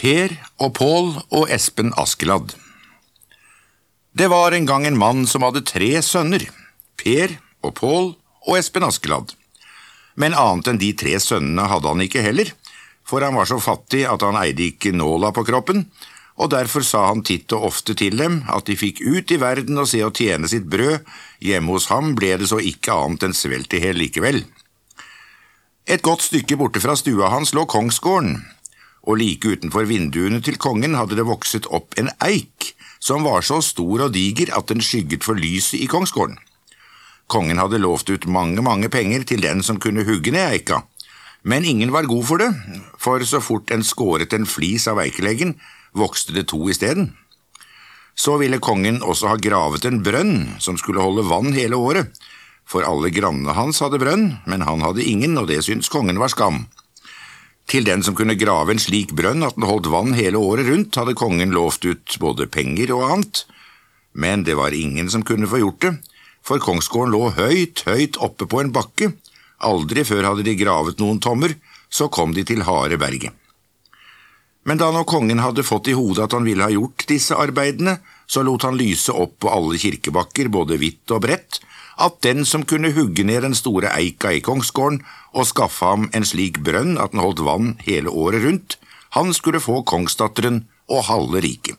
Per og Pål og Espen Askeladd. Det var en gang en mann som hadde tre sønner, Per og Pål og Espen Askeladd. Men annet enn de tre sønnene hadde han ikke heller, for han var så fattig at han eide ikke nåla på kroppen, og derfor sa han titt og ofte til dem at de fikk ut i verden og se å tjene sitt brød, hjemme hos ham ble det så ikke annet enn svelt i hel likevel. Et godt stykke borte fra stua hans lå kongsgården, og like utenfor vinduene til kongen hadde det vokset opp en eik som var så stor og diger at den skygget for lyset i kongsgården. Kongen hadde lovt ut mange, mange penger til den som kunne hugge ned eika, men ingen var god for det, for så fort en skåret en flis av eikeleggen, vokste det to isteden. Så ville kongen også ha gravet en brønn som skulle holde vann hele året, for alle grannene hans hadde brønn, men han hadde ingen, og det syntes kongen var skam. Til den som kunne grave en slik brønn at den holdt vann hele året rundt, hadde kongen lovt ut både penger og annet, men det var ingen som kunne få gjort det, for kongsgården lå høyt, høyt oppe på en bakke, aldri før hadde de gravet noen tommer, så kom de til harde berget. Men da nå kongen hadde fått i hodet at han ville ha gjort disse arbeidene, så lot han lyse opp på alle kirkebakker, både hvitt og bredt, at den som kunne hugge ned den store eika i kongsgården og skaffe ham en slik brønn at den holdt vann hele året rundt, han skulle få kongsdatteren og halve riket.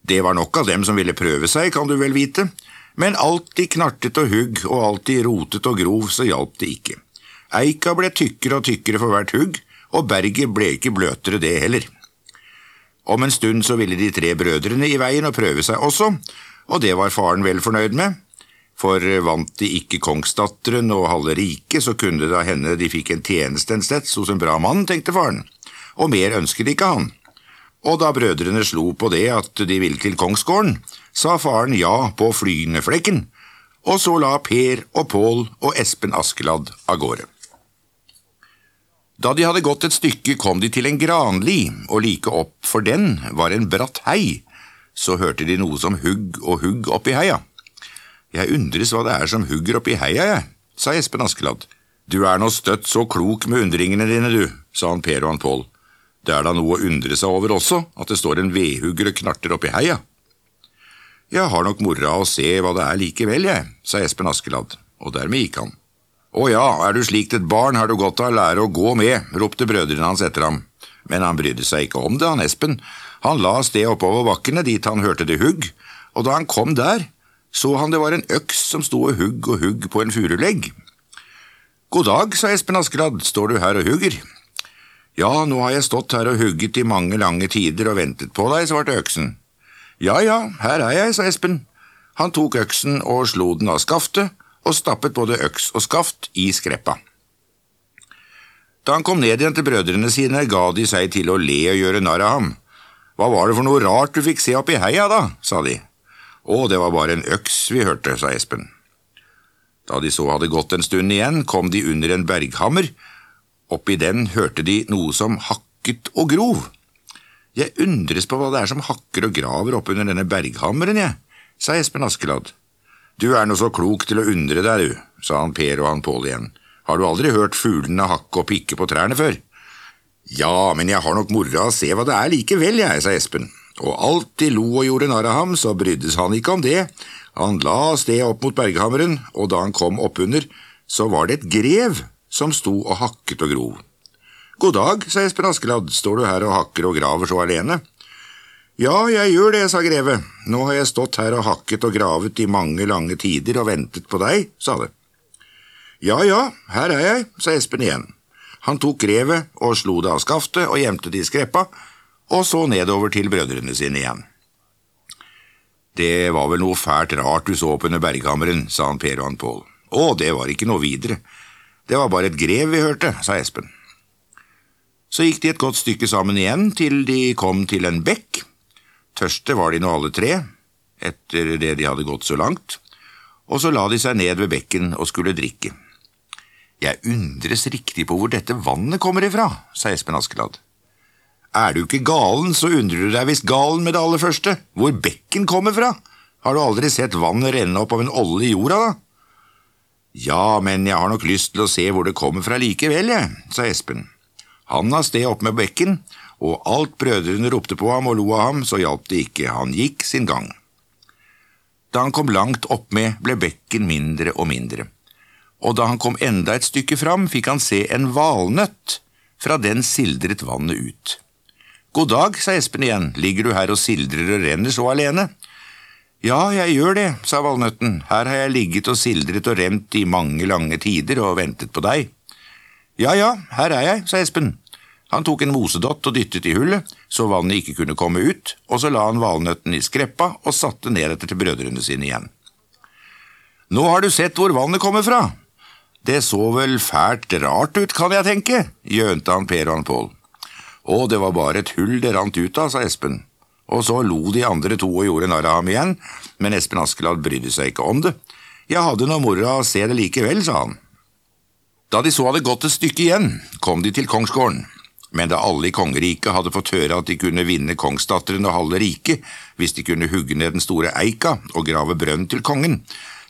Det var nok av dem som ville prøve seg, kan du vel vite, men alltid knartet og hugg og alltid rotet og grov, så hjalp det ikke. Eika ble tykkere og tykkere for hvert hugg, og berget ble ikke bløtere det heller. Om en stund så ville de tre brødrene i veien og prøve seg også, og det var faren vel fornøyd med for vant de ikke kongsdatteren og halve riket, så kunne det da hende de fikk en tjeneste en steds hos en bra mann, tenkte faren, og mer ønsket ikke han. Og da brødrene slo på det at de ville til kongsgården, sa faren ja på flyende flekken, og så la Per og Pål og Espen Askeladd av gårde. Da de hadde gått et stykke, kom de til en granli, og like opp for den var en bratt hei. Så hørte de noe som hugg og hugg oppi heia. Jeg undres hva det er som hugger oppi heia, jeg, sa Espen Askeladd. Du er nå støtt så klok med undringene dine, du, sa han Per og han Pål. Det er da noe å undre seg over også, at det står en vedhugger og knarter oppi heia. Jeg har nok mora å se hva det er likevel, jeg, sa Espen Askeladd, og dermed gikk han. Å ja, er du slikt et barn, har du godt av å lære å gå med, ropte brødrene hans etter ham. Men han brydde seg ikke om det, han Espen. Han la sted oppover bakkene dit han hørte det hugg, og da han kom der, så han det var en øks som sto og hugg og hugg på en furulegg. God dag, sa Espen Askeladd, står du her og hugger? Ja, nå har jeg stått her og hugget i mange lange tider og ventet på deg, svarte øksen. Ja ja, her er jeg, sa Espen. Han tok øksen og slo den av skaftet, og stappet både øks og skaft i skreppa. Da han kom ned igjen til brødrene sine, ga de seg til å le og gjøre narr av ham. Hva var det for noe rart du fikk se oppi heia, da, sa de. Å, det var bare en øks vi hørte, sa Espen. Da de så hadde gått en stund igjen, kom de under en berghammer. Oppi den hørte de noe som hakket og grov. Jeg undres på hva det er som hakker og graver oppunder denne berghammeren, jeg, sa Espen Askeladd. Du er nå så klok til å undre deg, du, sa han Per og han Pål igjen. Har du aldri hørt fuglene hakke og pikke på trærne før? Ja, men jeg har nok moro av å se hva det er likevel, jeg, sa Espen og alt de lo og gjorde narr av ham, så bryddes han ikke om det. Han la av sted opp mot berghammeren, og da han kom oppunder, så var det et grev som sto og hakket og grov. God dag, sa Espen Askeladd, står du her og hakker og graver så alene? Ja, jeg gjør det, sa grevet, nå har jeg stått her og hakket og gravet i mange lange tider og ventet på deg, sa det. Ja ja, her er jeg, sa Espen igjen. Han tok grevet og slo det av skaftet og gjemte det i skreppa, og så nedover til brødrene sine igjen. Det var vel noe fælt rart du så opp under berghammeren, sa han Per og han Pål. Å, det var ikke noe videre. Det var bare et grev vi hørte, sa Espen. Så gikk de et godt stykke sammen igjen til de kom til en bekk. Tørste var de nå alle tre, etter det de hadde gått så langt, og så la de seg ned ved bekken og skulle drikke. Jeg undres riktig på hvor dette vannet kommer ifra, sa Espen Askeladd. Er du ikke galen, så undrer du deg visst galen med det aller første, hvor bekken kommer fra. Har du aldri sett vannet renne opp av en olle i jorda, da? Ja, men jeg har nok lyst til å se hvor det kommer fra likevel, jeg, sa Espen. Han av sted opp med bekken, og alt brødrene ropte på ham og lo av ham, så hjalp det ikke, han gikk sin gang. Da han kom langt oppmed, ble bekken mindre og mindre, og da han kom enda et stykke fram, fikk han se en valnøtt, fra den sildret vannet ut. God dag, sa Espen igjen, ligger du her og sildrer og renner så alene? Ja, jeg gjør det, sa valnøtten, her har jeg ligget og sildret og rent i mange lange tider og ventet på deg. Ja ja, her er jeg, sa Espen. Han tok en mosedott og dyttet i hullet, så vannet ikke kunne komme ut, og så la han valnøtten i skreppa og satte nedetter til brødrene sine igjen. Nå har du sett hvor vannet kommer fra. Det så vel fælt rart ut, kan jeg tenke, gjønte han Per og han Pål. Å, det var bare et hull det rant ut av, sa Espen. Og så lo de andre to og gjorde narr av ham igjen, men Espen Askeladd brydde seg ikke om det. Jeg hadde noe moro av å se det likevel, sa han. Da de så hadde gått et stykke igjen, kom de til kongsgården men da alle i kongeriket hadde fått høre at de kunne vinne kongsdatteren og halve riket hvis de kunne hugge ned den store eika og grave brønn til kongen,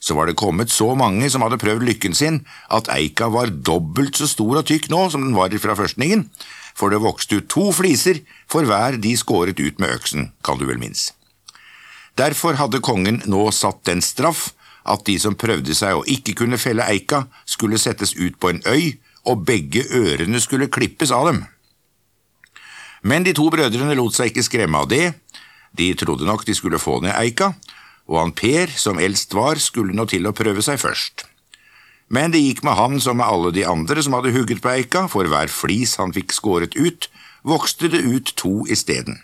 så var det kommet så mange som hadde prøvd lykken sin, at eika var dobbelt så stor og tykk nå som den var fra førstningen, for det vokste ut to fliser for hver de skåret ut med øksen, kan du vel minnes. Derfor hadde kongen nå satt den straff at de som prøvde seg å ikke kunne felle eika, skulle settes ut på en øy, og begge ørene skulle klippes av dem. Men de to brødrene lot seg ikke skremme av det, de trodde nok de skulle få ned eika, og han Per, som eldst var, skulle nå til å prøve seg først. Men det gikk med han som med alle de andre som hadde hugget på eika, for hver flis han fikk skåret ut, vokste det ut to isteden.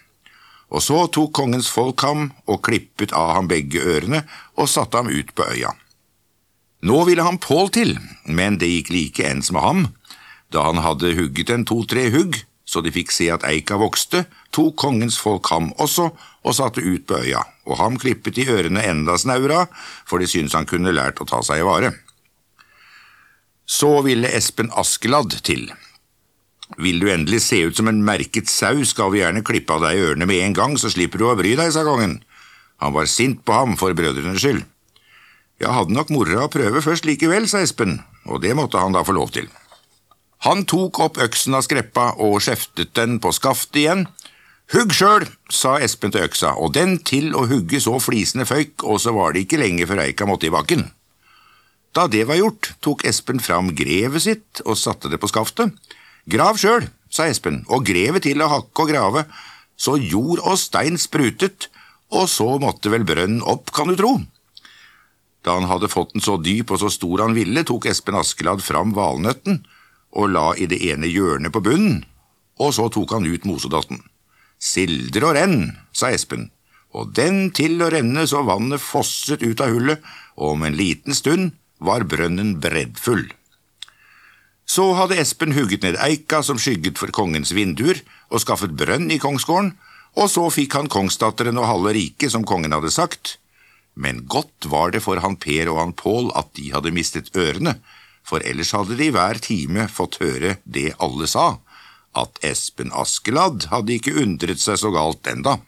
Og så tok kongens folk ham og klippet av ham begge ørene og satte ham ut på øya. Nå ville han Pål til, men det gikk like ens med ham. Da han hadde hugget en to–tre hugg, så de fikk se at eika vokste, tok kongens folk ham også og satte ut på øya, og ham klippet de ørene enda snaura, for de syntes han kunne lært å ta seg i vare. Så ville Espen Askeladd til. Vil du endelig se ut som en merket sau, skal vi gjerne klippe av deg ørene med en gang, så slipper du å bry deg, sa kongen. Han var sint på ham for brødrenes skyld. Jeg hadde nok moro av å prøve først likevel, sa Espen, og det måtte han da få lov til. Han tok opp øksen av skreppa og skjeftet den på skaftet igjen. Hugg sjøl, sa Espen til øksa, og den til å hugge så flisene føyk, og så var det ikke lenge før eika måtte i bakken. Da det var gjort, tok Espen fram grevet sitt og satte det på skaftet. Grav sjøl, sa Espen, og grevet til å hakke og grave, så jord og stein sprutet, og så måtte vel brønnen opp, kan du tro. Da han hadde fått den så dyp og så stor han ville, tok Espen Askeladd fram valnøtten og la i det ene hjørnet på bunnen, og så tok han ut mosedotten. Sildre og renn, sa Espen, og den til å renne så vannet fosset ut av hullet, og om en liten stund var brønnen breddfull. Så hadde Espen hugget ned eika som skygget for kongens vinduer, og skaffet brønn i kongsgården, og så fikk han kongsdatteren og halve riket, som kongen hadde sagt. Men godt var det for han Per og han Pål at de hadde mistet ørene, for ellers hadde de hver time fått høre det alle sa, at Espen Askeladd hadde ikke undret seg så galt enda.